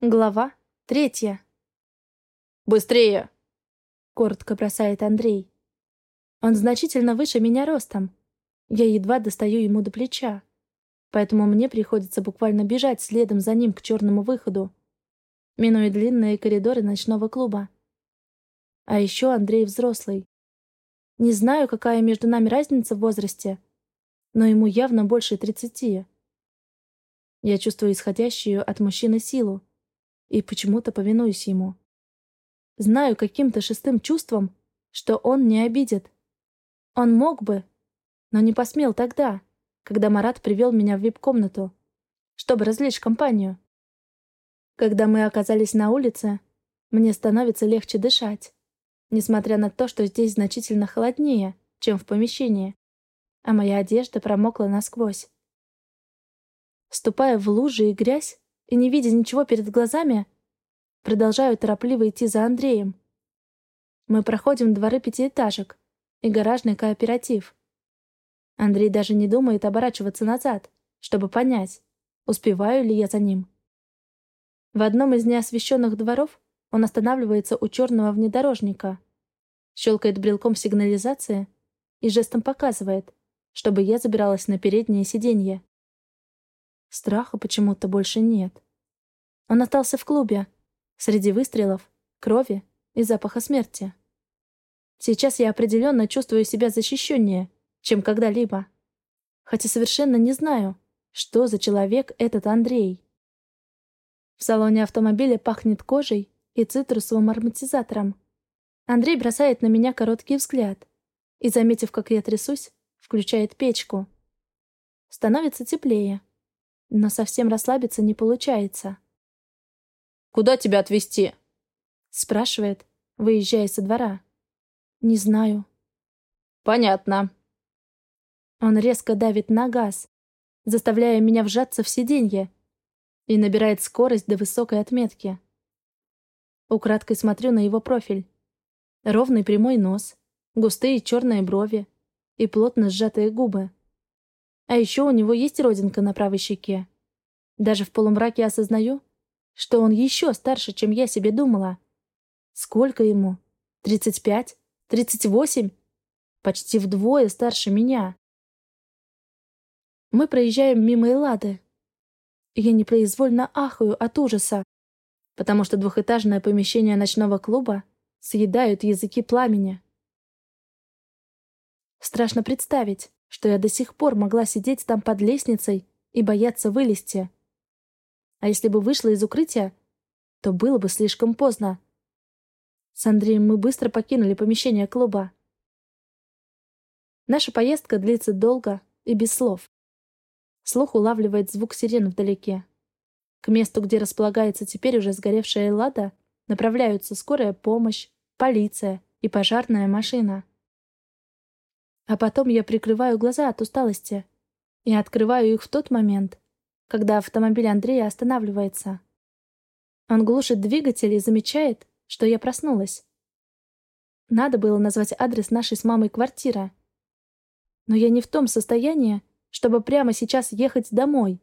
Глава третья. «Быстрее!» — коротко бросает Андрей. Он значительно выше меня ростом. Я едва достаю ему до плеча. Поэтому мне приходится буквально бежать следом за ним к черному выходу, минуя длинные коридоры ночного клуба. А еще Андрей взрослый. Не знаю, какая между нами разница в возрасте, но ему явно больше тридцати. Я чувствую исходящую от мужчины силу, и почему-то повинуюсь ему. Знаю каким-то шестым чувством, что он не обидит. Он мог бы, но не посмел тогда, когда Марат привел меня в вип-комнату, чтобы развлечь компанию. Когда мы оказались на улице, мне становится легче дышать, несмотря на то, что здесь значительно холоднее, чем в помещении, а моя одежда промокла насквозь. Ступая в лужи и грязь, и, не видя ничего перед глазами, продолжаю торопливо идти за Андреем. Мы проходим дворы пятиэтажек и гаражный кооператив. Андрей даже не думает оборачиваться назад, чтобы понять, успеваю ли я за ним. В одном из неосвещенных дворов он останавливается у черного внедорожника, щелкает брелком сигнализации и жестом показывает, чтобы я забиралась на переднее сиденье. Страха почему-то больше нет. Он остался в клубе, среди выстрелов, крови и запаха смерти. Сейчас я определенно чувствую себя защищеннее, чем когда-либо. Хотя совершенно не знаю, что за человек этот Андрей. В салоне автомобиля пахнет кожей и цитрусовым ароматизатором. Андрей бросает на меня короткий взгляд и, заметив, как я трясусь, включает печку. Становится теплее но совсем расслабиться не получается. «Куда тебя отвезти?» спрашивает, выезжая со двора. «Не знаю». «Понятно». Он резко давит на газ, заставляя меня вжаться в сиденье, и набирает скорость до высокой отметки. Украдкой смотрю на его профиль. Ровный прямой нос, густые черные брови и плотно сжатые губы. А еще у него есть родинка на правой щеке. Даже в полумраке осознаю, что он еще старше, чем я себе думала. Сколько ему? Тридцать пять? Тридцать восемь? Почти вдвое старше меня. Мы проезжаем мимо Эллады. Я непроизвольно ахаю от ужаса, потому что двухэтажное помещение ночного клуба съедают языки пламени. Страшно представить, что я до сих пор могла сидеть там под лестницей и бояться вылезти. А если бы вышла из укрытия, то было бы слишком поздно. С Андреем мы быстро покинули помещение клуба. Наша поездка длится долго и без слов. Слух улавливает звук сирен вдалеке. К месту, где располагается теперь уже сгоревшая Эллада, направляются скорая помощь, полиция и пожарная машина. А потом я прикрываю глаза от усталости и открываю их в тот момент, когда автомобиль Андрея останавливается. Он глушит двигатель и замечает, что я проснулась. Надо было назвать адрес нашей с мамой квартиры. Но я не в том состоянии, чтобы прямо сейчас ехать домой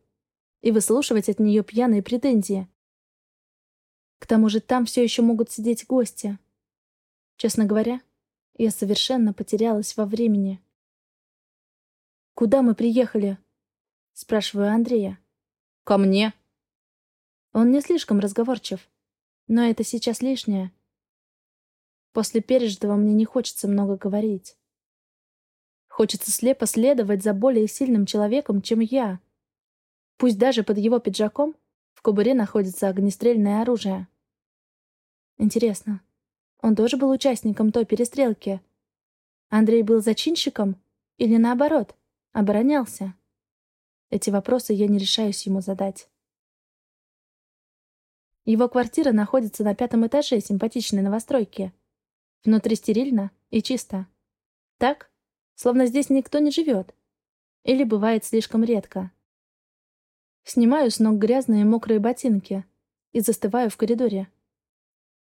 и выслушивать от нее пьяные претензии. К тому же там все еще могут сидеть гости. Честно говоря, я совершенно потерялась во времени. «Куда мы приехали?» — спрашиваю Андрея. «Ко мне». Он не слишком разговорчив, но это сейчас лишнее. После пережитого мне не хочется много говорить. Хочется слепо следовать за более сильным человеком, чем я. Пусть даже под его пиджаком в кобуре находится огнестрельное оружие. Интересно, он тоже был участником той перестрелки. Андрей был зачинщиком или наоборот, оборонялся? Эти вопросы я не решаюсь ему задать. Его квартира находится на пятом этаже симпатичной новостройки. Внутри стерильно и чисто. Так, словно здесь никто не живет. Или бывает слишком редко. Снимаю с ног грязные мокрые ботинки и застываю в коридоре.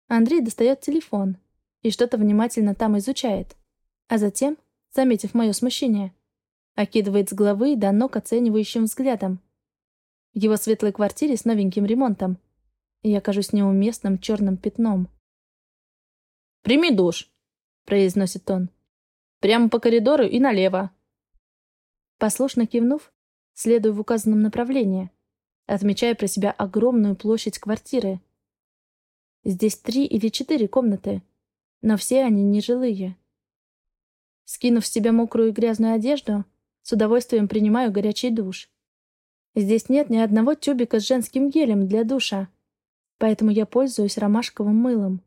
Андрей достает телефон и что-то внимательно там изучает, а затем, заметив мое смущение, окидывает с головы до ног оценивающим взглядом. В его светлой квартире с новеньким ремонтом я кажусь неуместным черным пятном. «Прими душ», — произносит он. «Прямо по коридору и налево». Послушно кивнув, следую в указанном направлении, отмечая про себя огромную площадь квартиры. Здесь три или четыре комнаты, но все они нежилые. Скинув с себя мокрую и грязную одежду, с удовольствием принимаю горячий душ. Здесь нет ни одного тюбика с женским гелем для душа, поэтому я пользуюсь ромашковым мылом.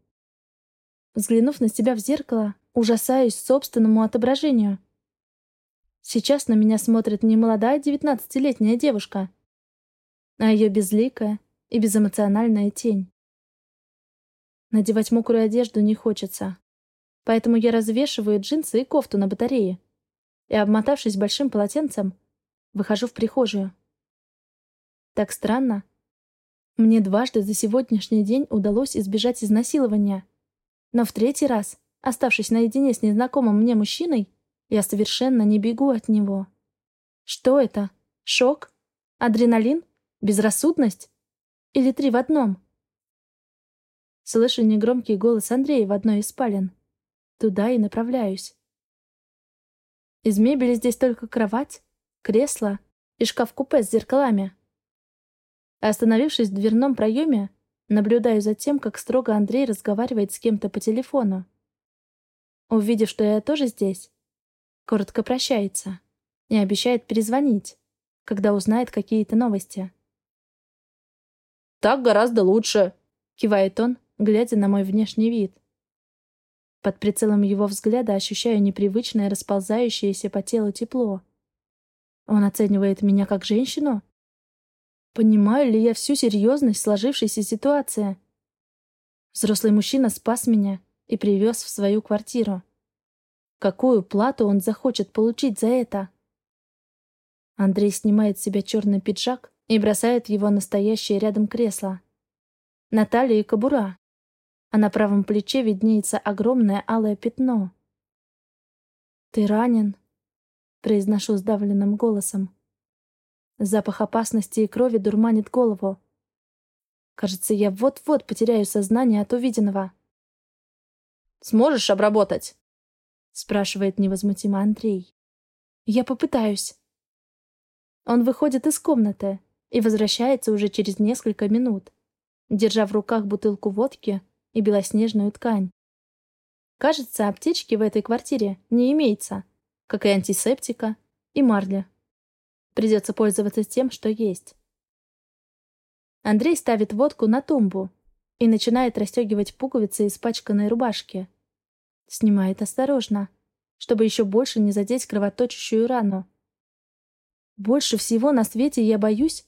Взглянув на себя в зеркало, ужасаюсь собственному отображению. Сейчас на меня смотрит не молодая девятнадцатилетняя девушка, а ее безликая и безэмоциональная тень. Надевать мокрую одежду не хочется, поэтому я развешиваю джинсы и кофту на батарее и, обмотавшись большим полотенцем, выхожу в прихожую. Так странно. Мне дважды за сегодняшний день удалось избежать изнасилования — но в третий раз, оставшись наедине с незнакомым мне мужчиной, я совершенно не бегу от него. Что это? Шок? Адреналин? Безрассудность? Или три в одном? Слышу негромкий голос Андрея в одной из спален. Туда и направляюсь. Из мебели здесь только кровать, кресло и шкаф-купе с зеркалами. Остановившись в дверном проеме, Наблюдаю за тем, как строго Андрей разговаривает с кем-то по телефону. Увидев, что я тоже здесь, коротко прощается и обещает перезвонить, когда узнает какие-то новости. «Так гораздо лучше», — кивает он, глядя на мой внешний вид. Под прицелом его взгляда ощущаю непривычное расползающееся по телу тепло. Он оценивает меня как женщину? Понимаю ли я всю серьезность сложившейся ситуации? Взрослый мужчина спас меня и привез в свою квартиру. Какую плату он захочет получить за это? Андрей снимает с себя черный пиджак и бросает его на стоящее рядом кресло. На талии кобура, а на правом плече виднеется огромное алое пятно. «Ты ранен?» — произношу сдавленным голосом. Запах опасности и крови дурманит голову. Кажется, я вот-вот потеряю сознание от увиденного. «Сможешь обработать?» — спрашивает невозмутимо Андрей. «Я попытаюсь». Он выходит из комнаты и возвращается уже через несколько минут, держа в руках бутылку водки и белоснежную ткань. Кажется, аптечки в этой квартире не имеется, как и антисептика и марля. Придется пользоваться тем, что есть. Андрей ставит водку на тумбу и начинает расстегивать пуговицы испачканной рубашки. Снимает осторожно, чтобы еще больше не задеть кровоточащую рану. Больше всего на свете я боюсь,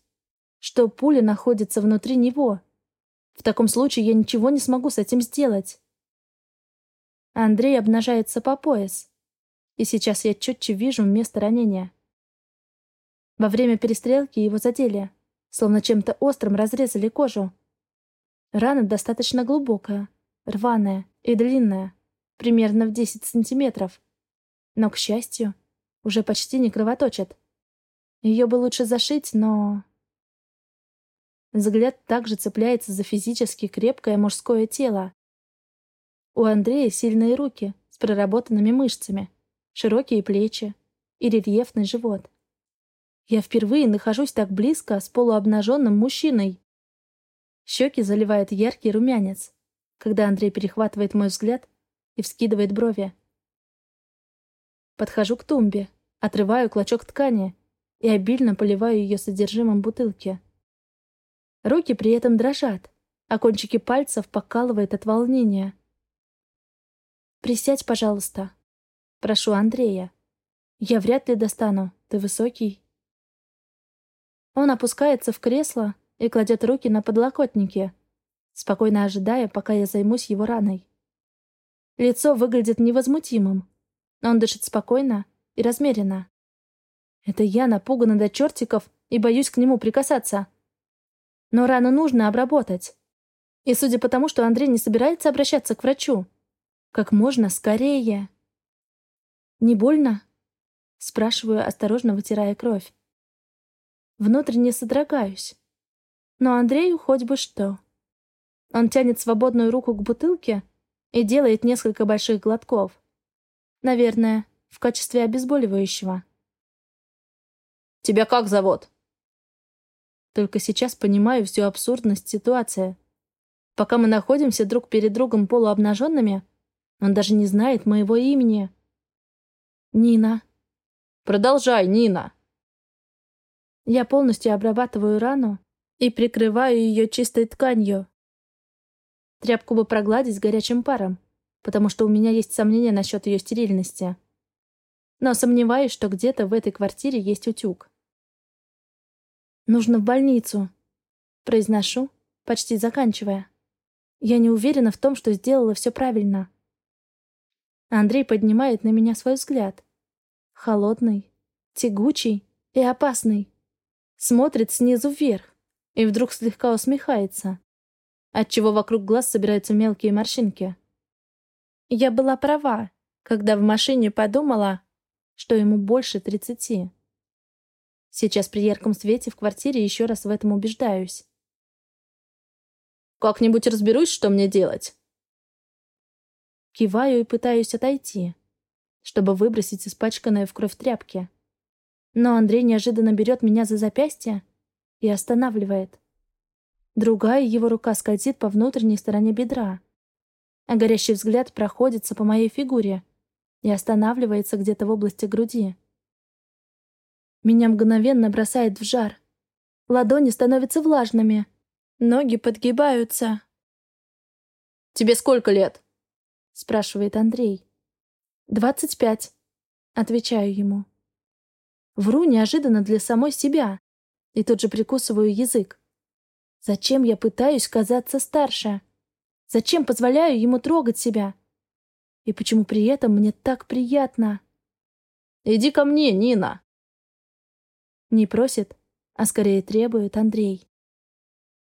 что пуля находится внутри него. В таком случае я ничего не смогу с этим сделать. Андрей обнажается по пояс, и сейчас я четче вижу место ранения. Во время перестрелки его задели, словно чем-то острым разрезали кожу. Рана достаточно глубокая, рваная и длинная, примерно в 10 сантиметров. Но, к счастью, уже почти не кровоточит. Ее бы лучше зашить, но... Взгляд также цепляется за физически крепкое мужское тело. У Андрея сильные руки с проработанными мышцами, широкие плечи и рельефный живот. Я впервые нахожусь так близко с полуобнаженным мужчиной. Щеки заливает яркий румянец, когда Андрей перехватывает мой взгляд и вскидывает брови. Подхожу к тумбе, отрываю клочок ткани и обильно поливаю ее содержимым бутылки. Руки при этом дрожат, а кончики пальцев покалывает от волнения. «Присядь, пожалуйста», — прошу Андрея. «Я вряд ли достану, ты высокий он опускается в кресло и кладет руки на подлокотники, спокойно ожидая, пока я займусь его раной. Лицо выглядит невозмутимым. Он дышит спокойно и размеренно. Это я напугана до чертиков и боюсь к нему прикасаться. Но рану нужно обработать. И судя по тому, что Андрей не собирается обращаться к врачу, как можно скорее. «Не больно?» — спрашиваю, осторожно вытирая кровь. Внутренне содрогаюсь. Но Андрею хоть бы что. Он тянет свободную руку к бутылке и делает несколько больших глотков. Наверное, в качестве обезболивающего. «Тебя как зовут?» Только сейчас понимаю всю абсурдность ситуации. Пока мы находимся друг перед другом полуобнаженными, он даже не знает моего имени. Нина. Продолжай, Нина. Я полностью обрабатываю рану и прикрываю ее чистой тканью. Тряпку бы прогладить горячим паром, потому что у меня есть сомнения насчет ее стерильности. Но сомневаюсь, что где-то в этой квартире есть утюг. Нужно в больницу. Произношу, почти заканчивая. Я не уверена в том, что сделала все правильно. Андрей поднимает на меня свой взгляд. Холодный, тягучий и опасный. Смотрит снизу вверх и вдруг слегка усмехается, отчего вокруг глаз собираются мелкие морщинки. Я была права, когда в машине подумала, что ему больше тридцати. Сейчас при ярком свете в квартире еще раз в этом убеждаюсь. «Как-нибудь разберусь, что мне делать?» Киваю и пытаюсь отойти, чтобы выбросить испачканные в кровь тряпки. Но Андрей неожиданно берет меня за запястье и останавливает. Другая его рука скользит по внутренней стороне бедра, а горящий взгляд проходится по моей фигуре и останавливается где-то в области груди. Меня мгновенно бросает в жар. Ладони становятся влажными. Ноги подгибаются. «Тебе сколько лет?» — спрашивает Андрей. «Двадцать пять», — отвечаю ему. Вру неожиданно для самой себя и тут же прикусываю язык. Зачем я пытаюсь казаться старше? Зачем позволяю ему трогать себя? И почему при этом мне так приятно? «Иди ко мне, Нина!» Не просит, а скорее требует Андрей.